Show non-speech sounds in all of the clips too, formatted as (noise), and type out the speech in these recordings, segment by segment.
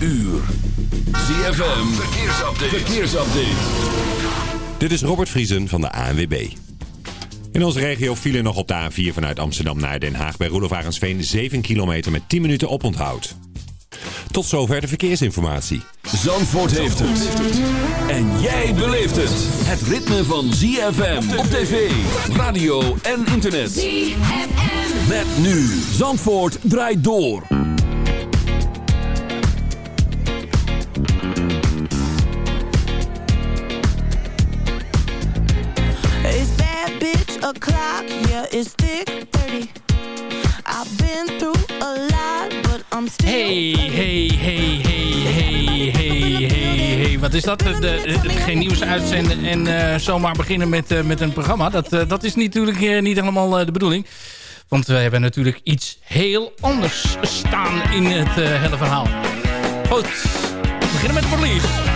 uur. ZFM, verkeersupdate. verkeersupdate. Dit is Robert Vriesen van de ANWB. In onze regio vielen nog op de A4 vanuit Amsterdam naar Den Haag bij Roelof 7 kilometer met 10 minuten oponthoud. Tot zover de verkeersinformatie. Zandvoort heeft het. En jij beleeft het. Het ritme van ZFM op tv, radio en internet. ZFM. Met nu. Zandvoort draait door. O'clock, yeah, it's thick 30. I've been through a lot, but I'm still... Hey, hey, hey, hey, hey, hey, hey, hey. Wat is dat? De, de, geen nieuws uitzenden en uh, zomaar beginnen met, uh, met een programma. Dat, uh, dat is natuurlijk niet helemaal de bedoeling. Want we hebben natuurlijk iets heel anders staan in het hele verhaal. Goed, we beginnen met verlies.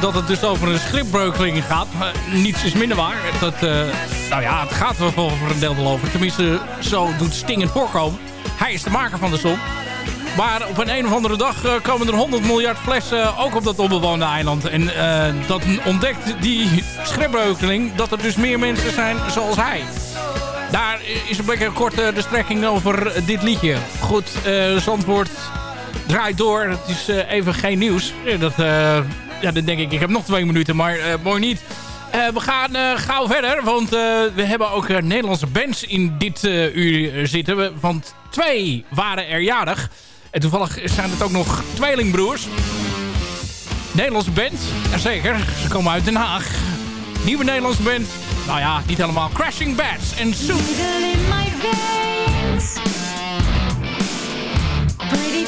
Dat het dus over een schipbreukeling gaat. Niets is minder waar. Dat, nou ja, het gaat wel voor een deel over. Tenminste, zo doet Sting voorkomen. Hij is de maker van de song. Maar op een een of andere dag komen er 100 miljard flessen ook op dat onbewoonde eiland. En dat ontdekt die schipbreukeling dat er dus meer mensen zijn zoals hij. Daar is een beetje kort de strekking over dit liedje. Goed, Zandvoort draait door. Het is uh, even geen nieuws. Dat, uh, ja, dan denk ik, ik heb nog twee minuten, maar uh, mooi niet. we gaan gauw verder, want we hebben ook Nederlandse bands in dit uur zitten. Want twee waren er jarig. En toevallig zijn het ook nog tweelingbroers. Nederlandse band, jazeker. Ze komen uit Den Haag. Nieuwe Nederlandse band. Nou ja, niet helemaal. Crashing Bats en Soep. Pretty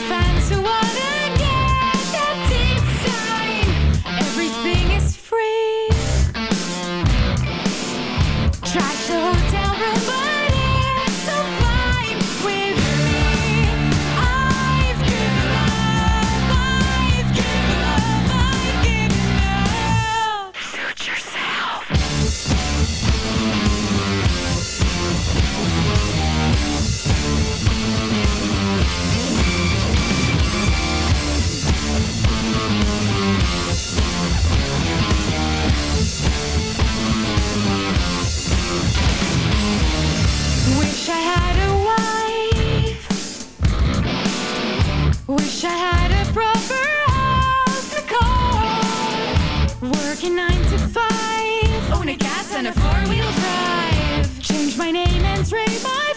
and a four-wheel drive. Change my name and trade my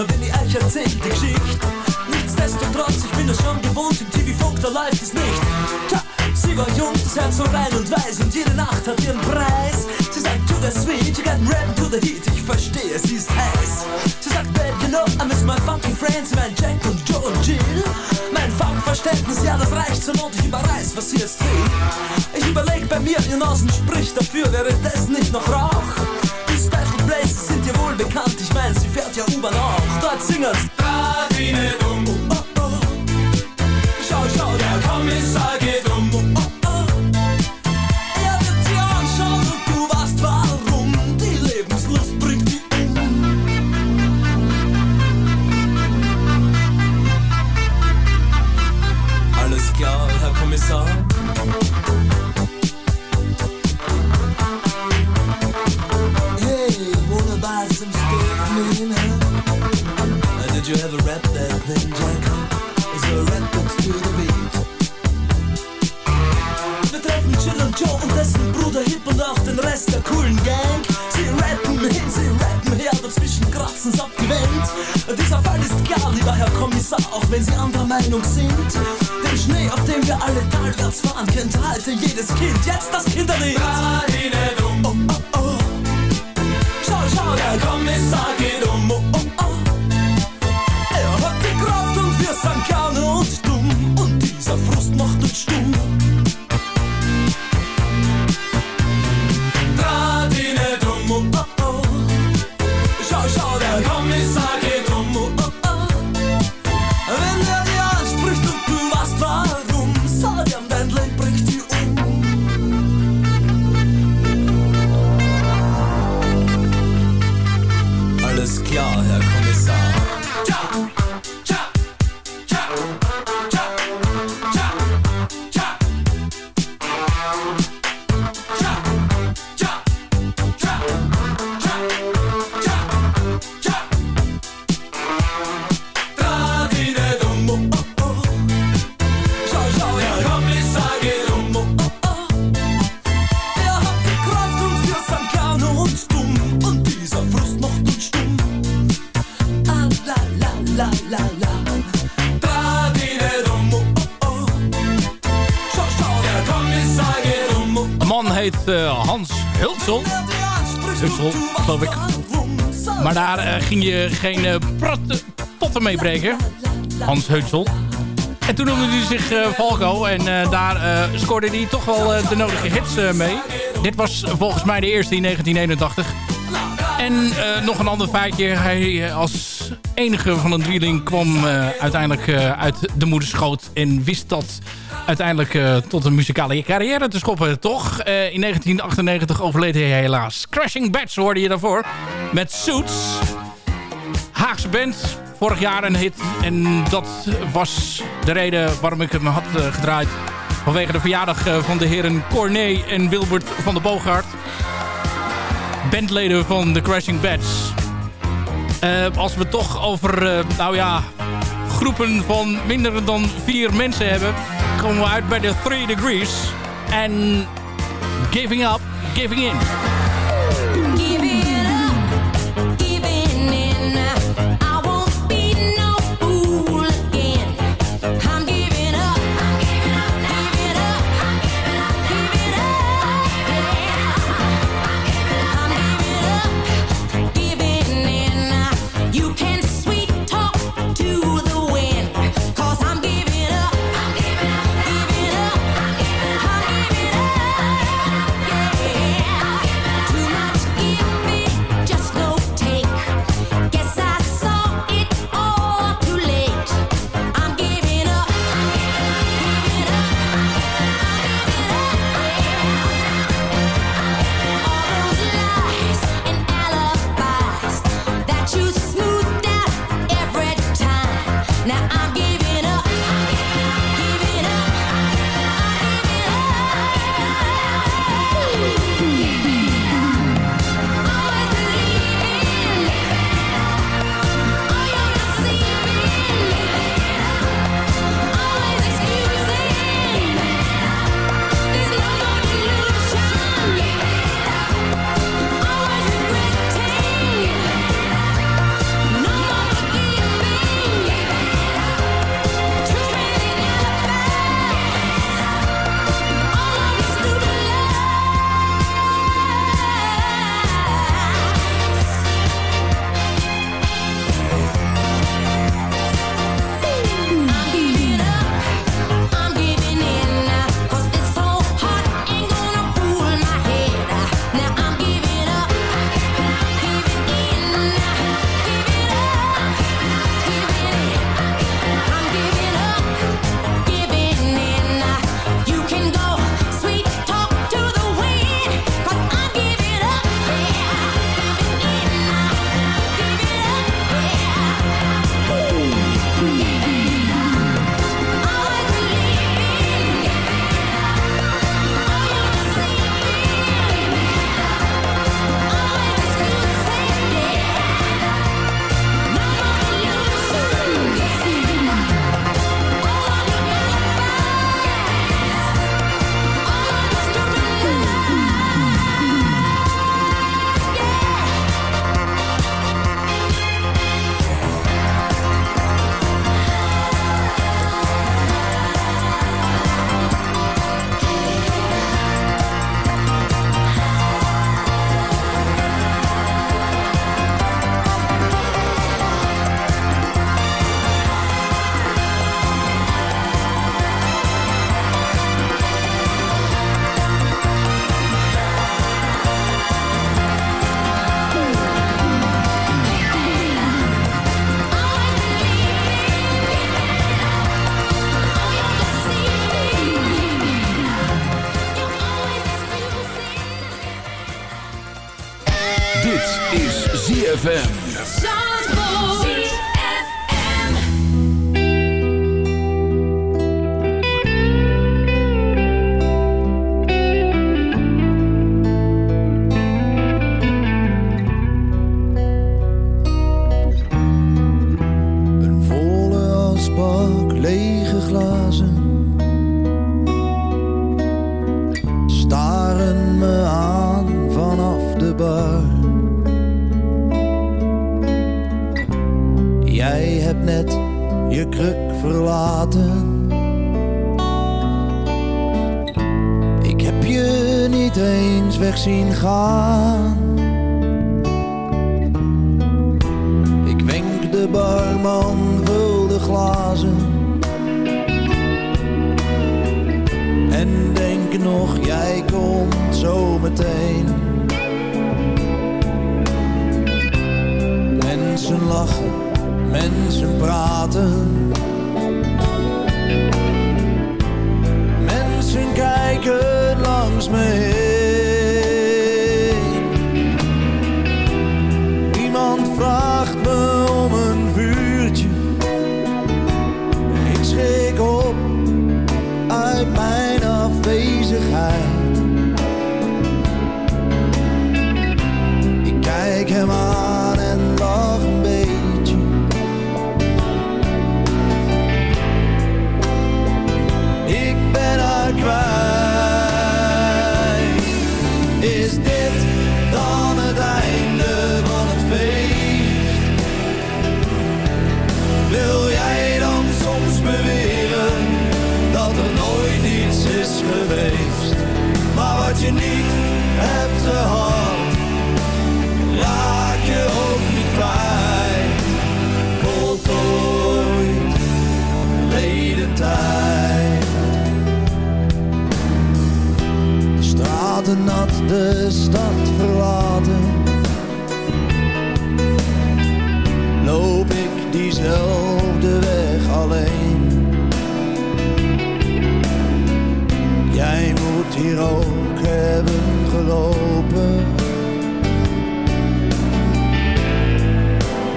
na wenn ich euch erzähl die Geschichte. Nichtsdestotrotz, ich bin das schon gewohnt, im TV-Funk, da läuft es nicht. Tja, sie war jung, das Herz so rein und weiß und jede Nacht hat ihren Preis. Sie sagt, to the sweet, you can rap to the heat, ich verstehe, sie ist heiß. Sie sagt, babe, you know, I miss my funky friends, mein Jack und Joe und Jill. Mein Funkverständnis, ja, das reicht zur Not, ich überreiß, was sie jetzt will. Ich überleg bei mir, ihr Nasen spricht dafür, wäre das nicht noch raus? Places Meinung sind. Den Schnee, auf dem wir alle talwärts fahren, kennt heute jedes Kind. Jetzt das Kinderlied. Geen prat- potten mee breken. Hans Heutsel. En toen noemde hij zich Valko. En eh, daar eh, scoorde hij toch wel de nodige hits mee. Dit was volgens mij de eerste in 1981. En nog een ander feitje. Hij als enige van een drieling kwam uiteindelijk uit de moederschoot. En wist dat uiteindelijk tot een muzikale carrière te schoppen. Toch? In 1998 overleed hij helaas. Crashing Bats hoorde je daarvoor. Met Suits. Haagse band. Vorig jaar een hit. En dat was de reden waarom ik hem had eh, gedraaid. Vanwege de verjaardag eh, van de heren Corné en Wilbert van der Boogaard bandleden van The Crashing Bats. Eh, als we toch over, nou ja, groepen van minder dan vier mensen hebben... komen we uit bij de Three Degrees. En Giving Up, Giving In. hebt net je kruk verlaten. Ik heb je niet eens weg zien gaan. Ik wenk de barman, vul de glazen. En denk nog, jij komt zo meteen. Mensen lachen Mensen praten. Mensen kijken langs me Hier ook hebben gelopen.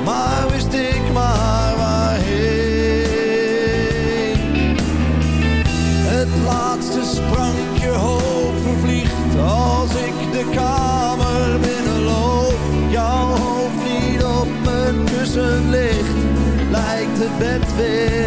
Maar wist ik maar waarheen. Het laatste sprankje hoop vervliegt als ik de kamer binnenloop. Jouw hoofd niet op mijn kussen ligt, lijkt het bed weer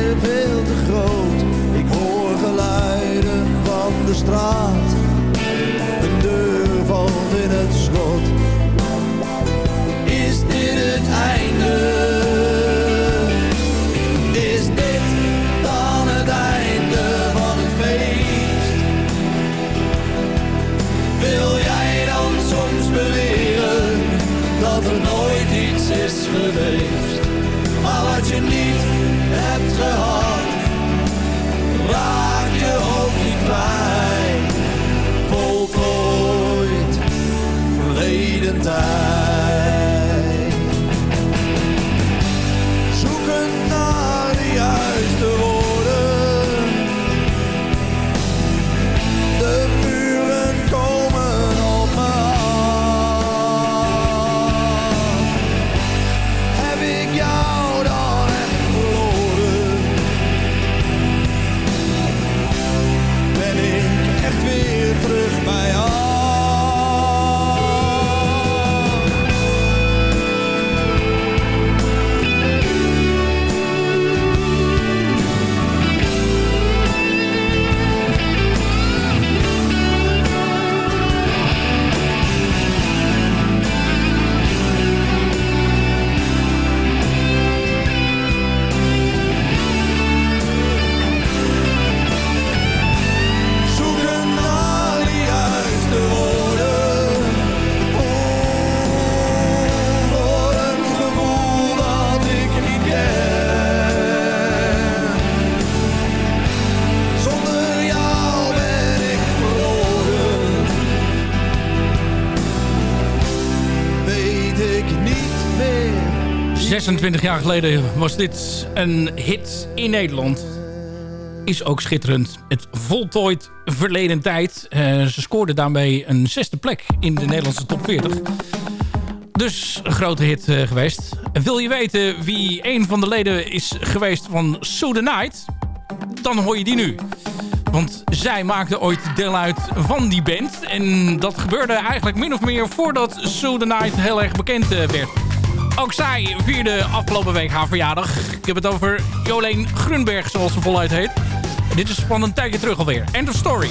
20 jaar geleden was dit een hit in Nederland. Is ook schitterend. Het voltooid verleden tijd. Eh, ze scoorde daarmee een zesde plek in de Nederlandse top 40. Dus een grote hit eh, geweest. Wil je weten wie een van de leden is geweest van So The Night? Dan hoor je die nu. Want zij maakte ooit deel uit van die band. En dat gebeurde eigenlijk min of meer voordat So The Night heel erg bekend eh, werd. Ook zij vierde afgelopen week haar verjaardag. Ik heb het over Jolene Grunberg, zoals ze voluit heet. dit is van een tijdje terug alweer. End of story.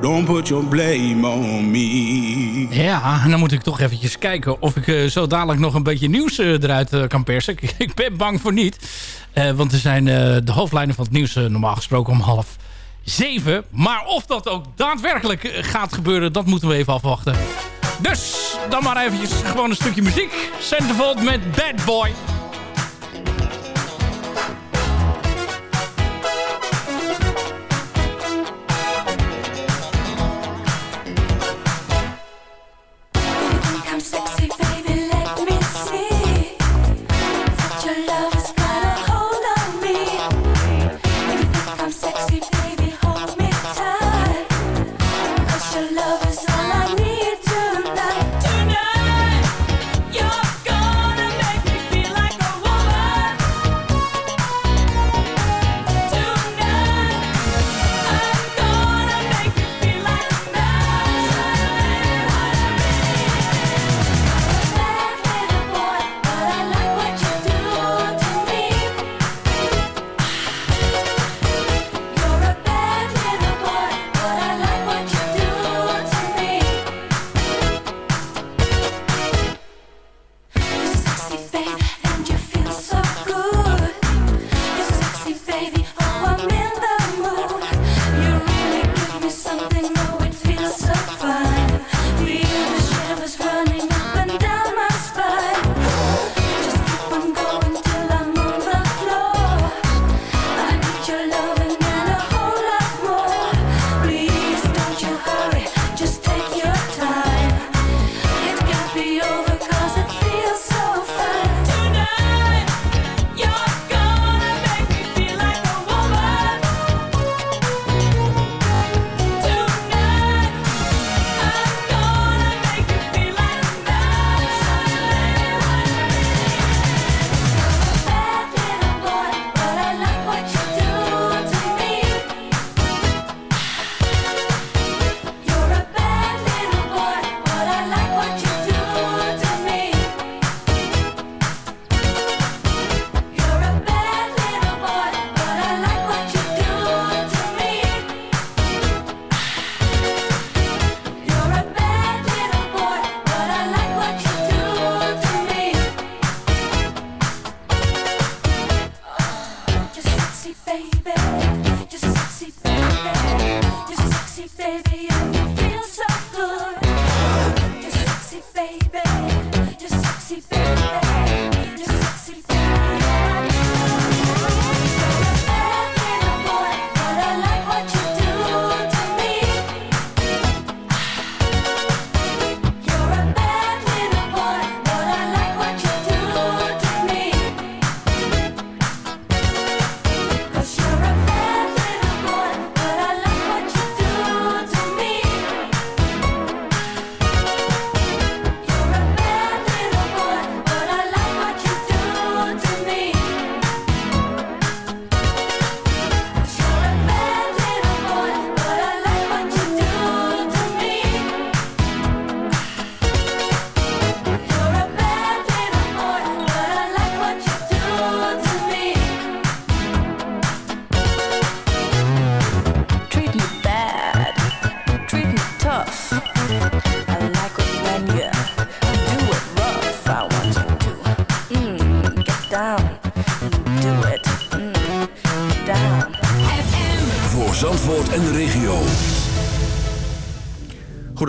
Don't put your blame on me. Ja, dan moet ik toch eventjes kijken of ik eh, zo dadelijk nog een beetje nieuws eh, eruit eh, kan persen. (laughs) Ik, ben bang voor niet. Want er zijn de hoofdlijnen van het nieuws normaal gesproken om half zeven. Maar of dat ook daadwerkelijk gaat gebeuren, dat moeten we even afwachten. Dus dan maar eventjes gewoon een stukje muziek. Centerfold met Bad Boy.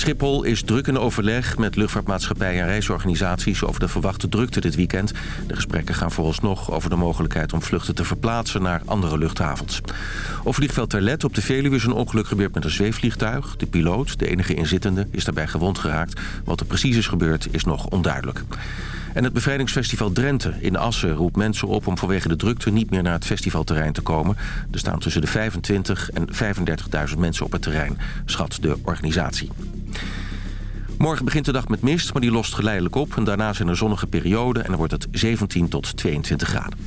Schiphol is druk in overleg met luchtvaartmaatschappijen en reisorganisaties... over de verwachte drukte dit weekend. De gesprekken gaan vooralsnog over de mogelijkheid om vluchten te verplaatsen naar andere luchthavens. Op vliegveld Terlet op de Veluwe is een ongeluk gebeurd met een zweefvliegtuig. De piloot, de enige inzittende, is daarbij gewond geraakt. Wat er precies is gebeurd is nog onduidelijk. En het bevrijdingsfestival Drenthe in Assen roept mensen op... om vanwege de drukte niet meer naar het festivalterrein te komen. Er staan tussen de 25 en 35.000 mensen op het terrein, schat de organisatie. Morgen begint de dag met mist, maar die lost geleidelijk op. En daarna zijn er zonnige perioden en dan wordt het 17 tot 22 graden.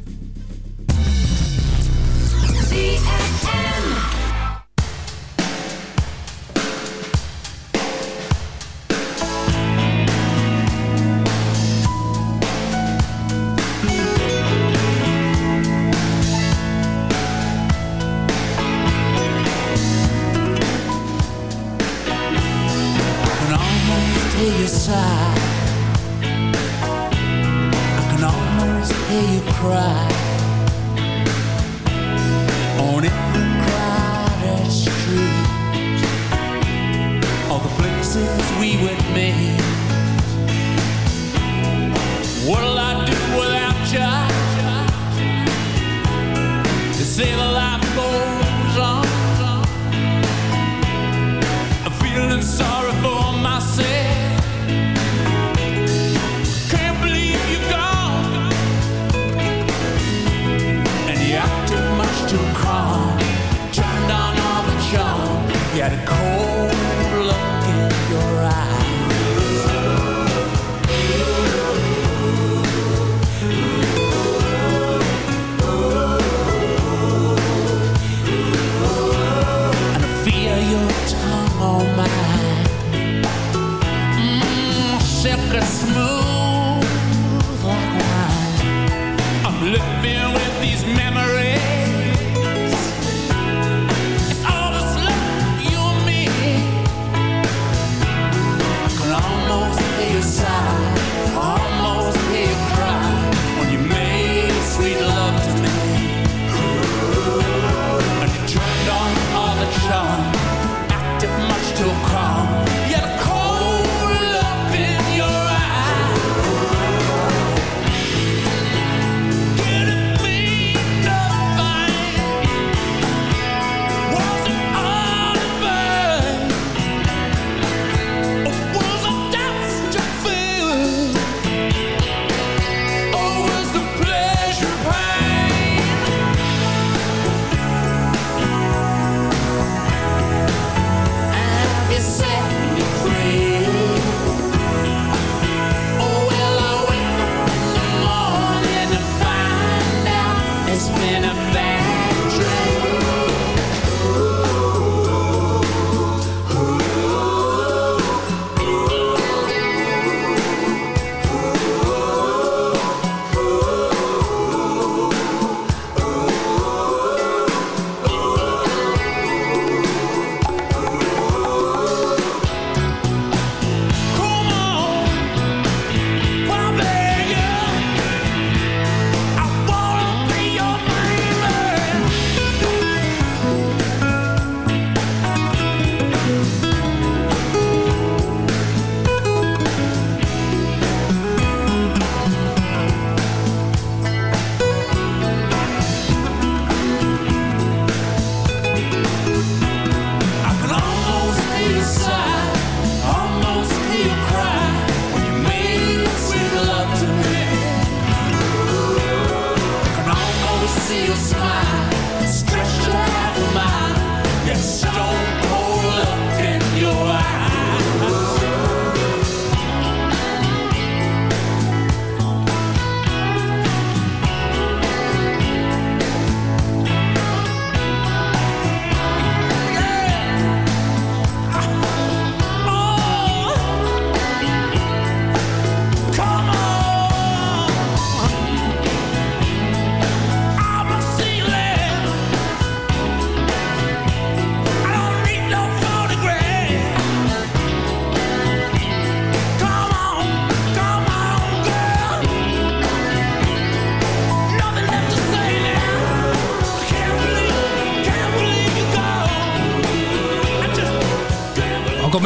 Smooth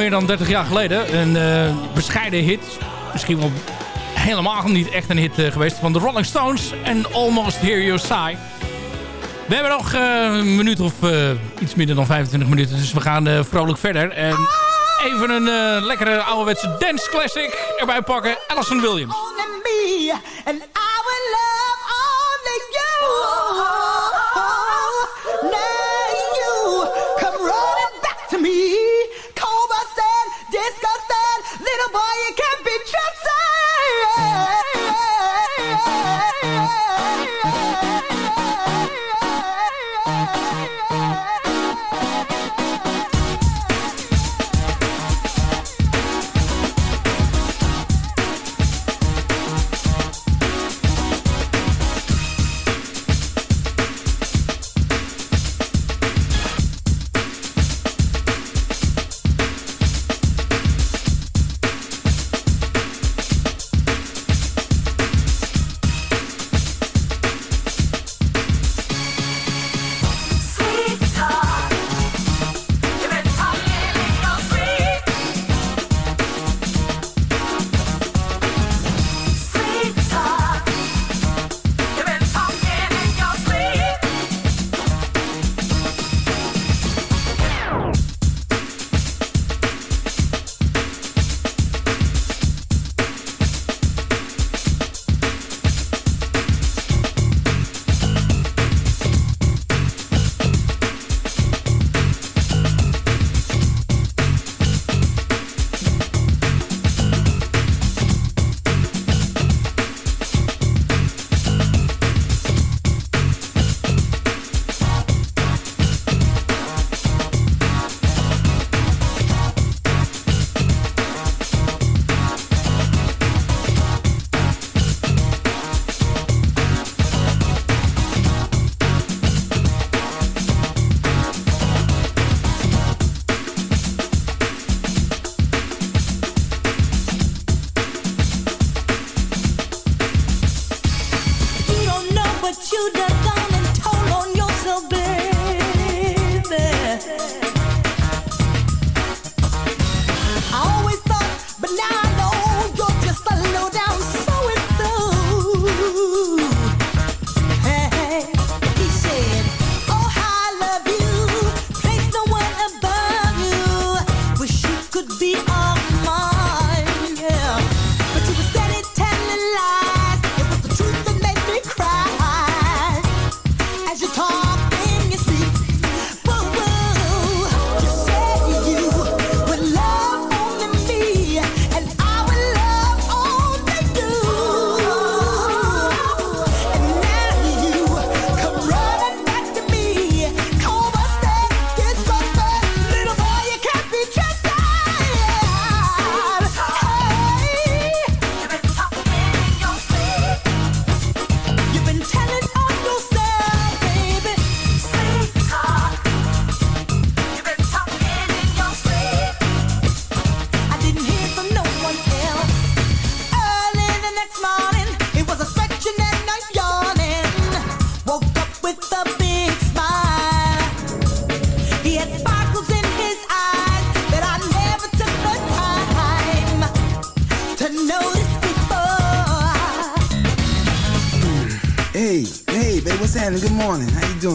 meer dan 30 jaar geleden. Een eh, bescheiden hit. Misschien wel helemaal niet echt een hit eh, geweest. Van de Rolling Stones en Almost Here You Sigh. We hebben nog eh, een minuut of iets minder dan 25 minuten. Dus we gaan vrolijk verder. En even een lekkere ouderwetse dance classic erbij pakken. Alison Williams.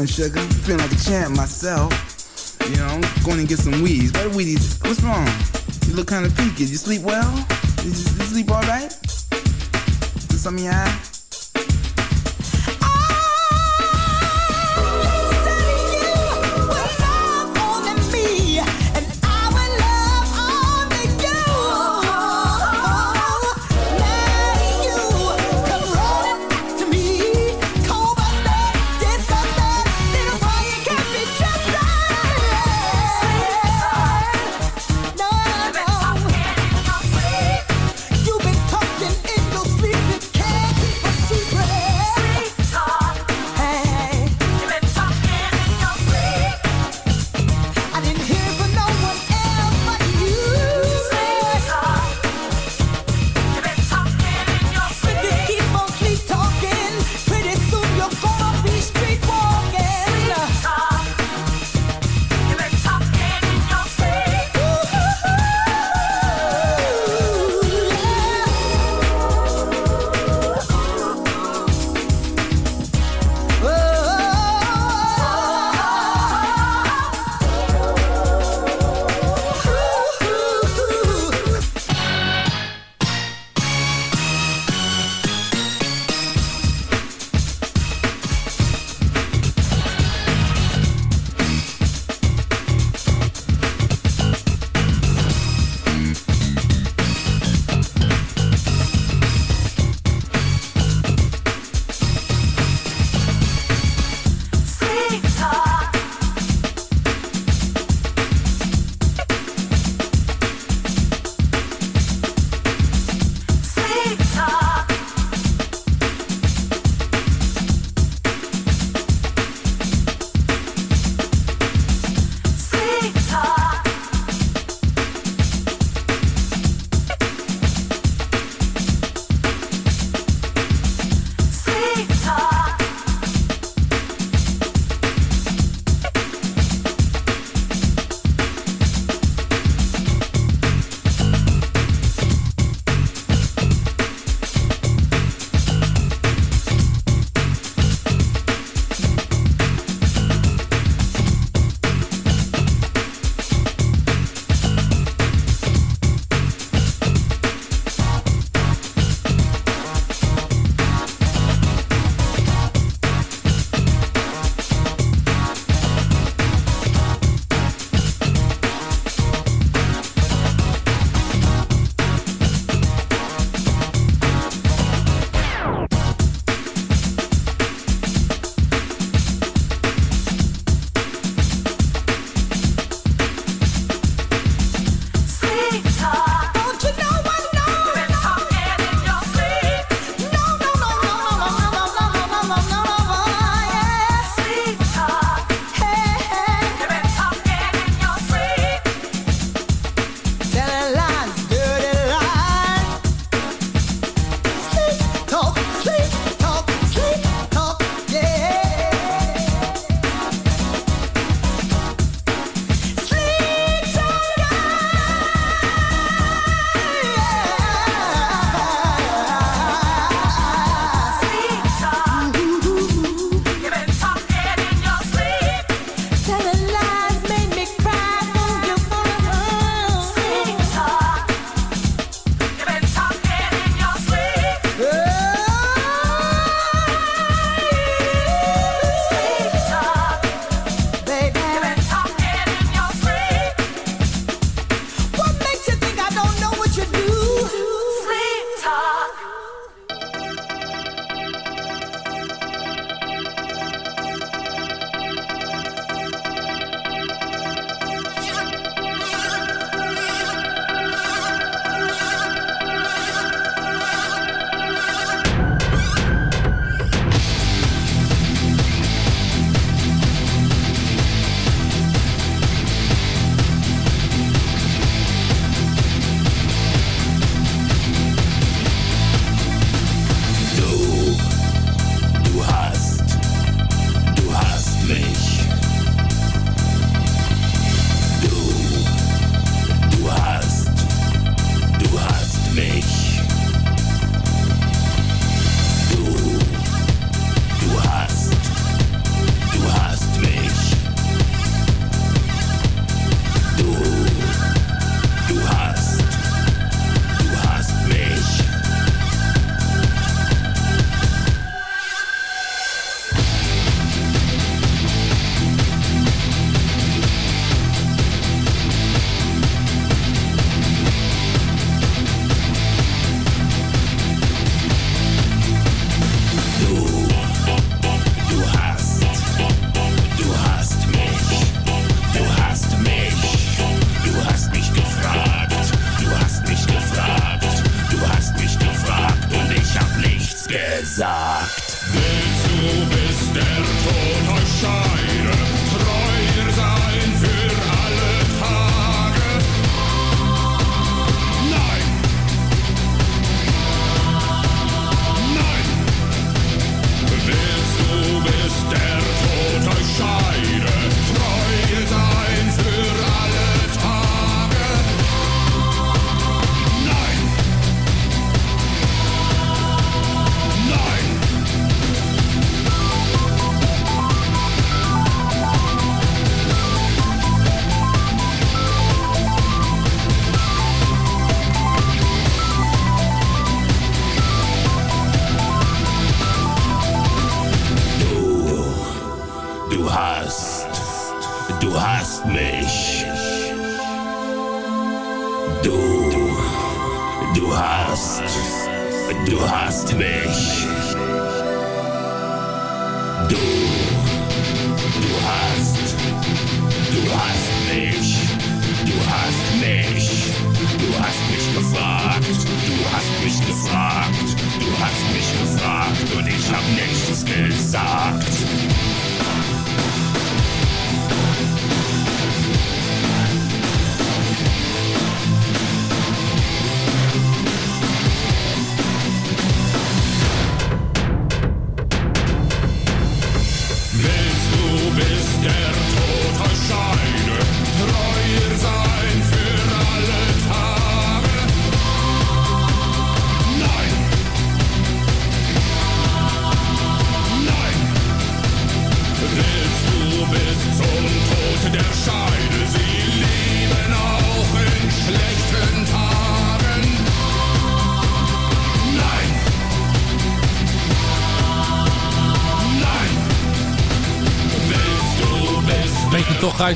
doing, sugar? I'm feeling like a champ myself. You know, I'm going and get some weeds. What weedies? What's wrong? You look kind of peaked. You sleep well? You, you sleep all right? Is something your eye?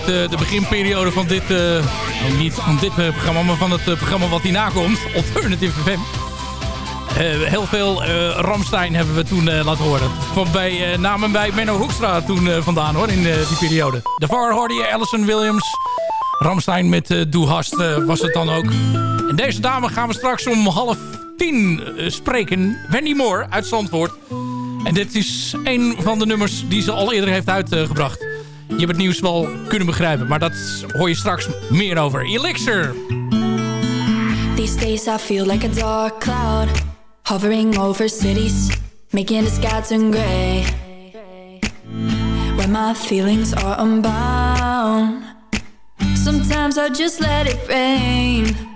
Uit eh, de beginperiode van dit... eh, nou, niet van dit eh, programma, maar van het programma wat hierna komt. (laughs) Alternative FM. Heel veel Ramstein hebben we toen laten horen. Van bij, namen bij Menno Hoekstra toen vandaan hoor, in die periode. Daarvoor hoorde je Alison Williams. Ramstein met Doe Hast was het dan ook. En deze dame gaan we straks om half tien spreken. Wendy Moore uit Zandvoort. En dit is een van de nummers die ze al eerder heeft uitgebracht. Je hebt het nieuws wel kunnen begrijpen, maar dat hoor je straks meer over. Elixir! These days I feel like a dark cloud hovering over cities, making the sky turn gray. When my feelings are unbound, sometimes I just let it rain.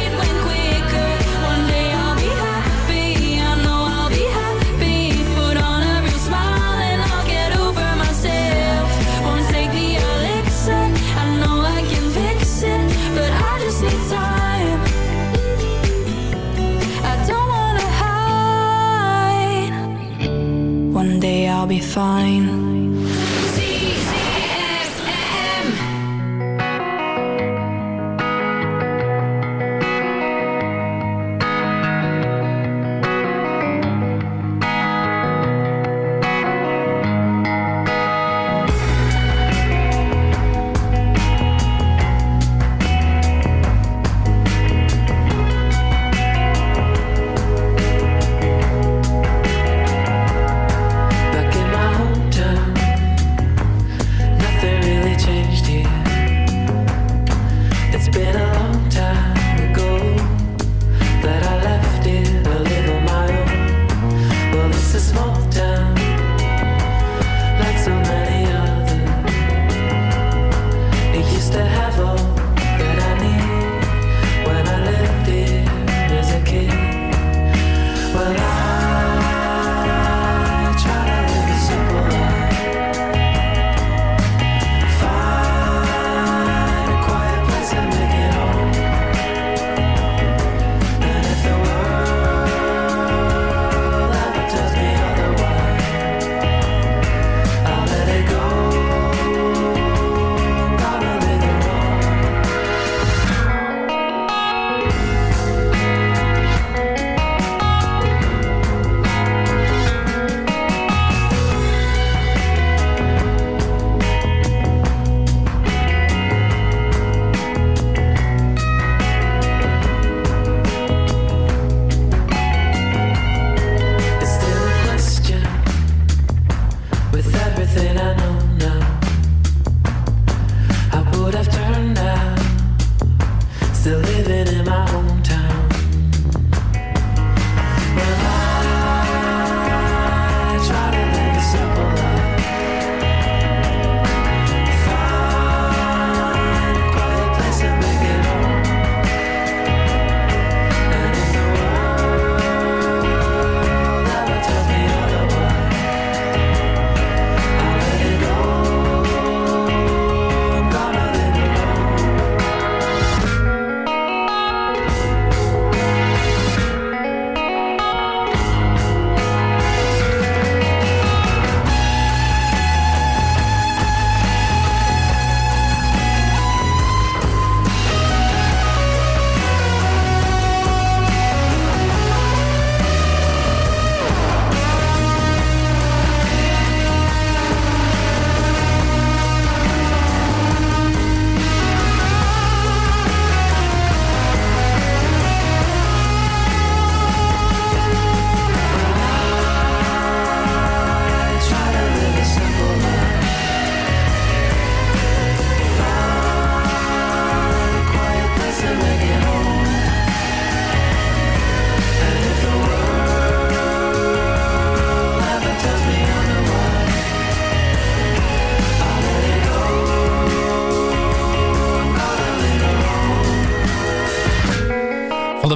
be fine.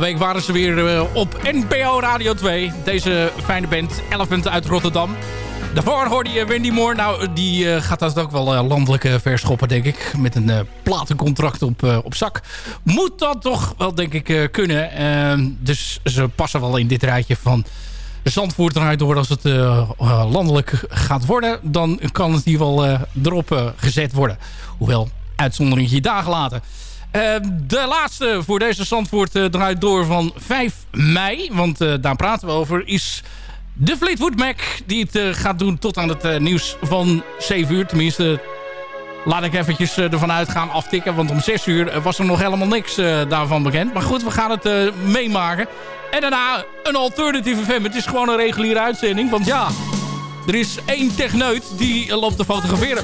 Week waren ze weer eh, op NPO Radio 2. Deze fijne band, Elephant uit Rotterdam. Daarvoor hoorde je Wendy Moore. Nou, die eh, gaat dat ook wel eh, landelijk verschoppen, denk ik. Met een platencontract op, op zak. Moet dat toch wel, denk ik, kunnen. Ehm, dus ze passen wel in dit rijtje van... Zandvoort eruit door als het landelijk gaat worden. Dan kan het hier wel erop gezet worden. Hoewel, uitzonderingje dagen later. Eh, de laatste voor deze Zandvoort eh, draait door van 5 mei. Want eh, daar praten we over. Is de Fleetwood Mac. Die het eh, gaat doen tot aan het nieuws van 7 uur. Tenminste, laat ik eventjes ervan uitgaan aftikken. Want om 6 uur was er nog helemaal niks daarvan bekend. Maar goed, we gaan het meemaken. En daarna een alternatieve FM. Het is gewoon een reguliere uitzending. Want ja, er is één techneut die loopt te fotograferen.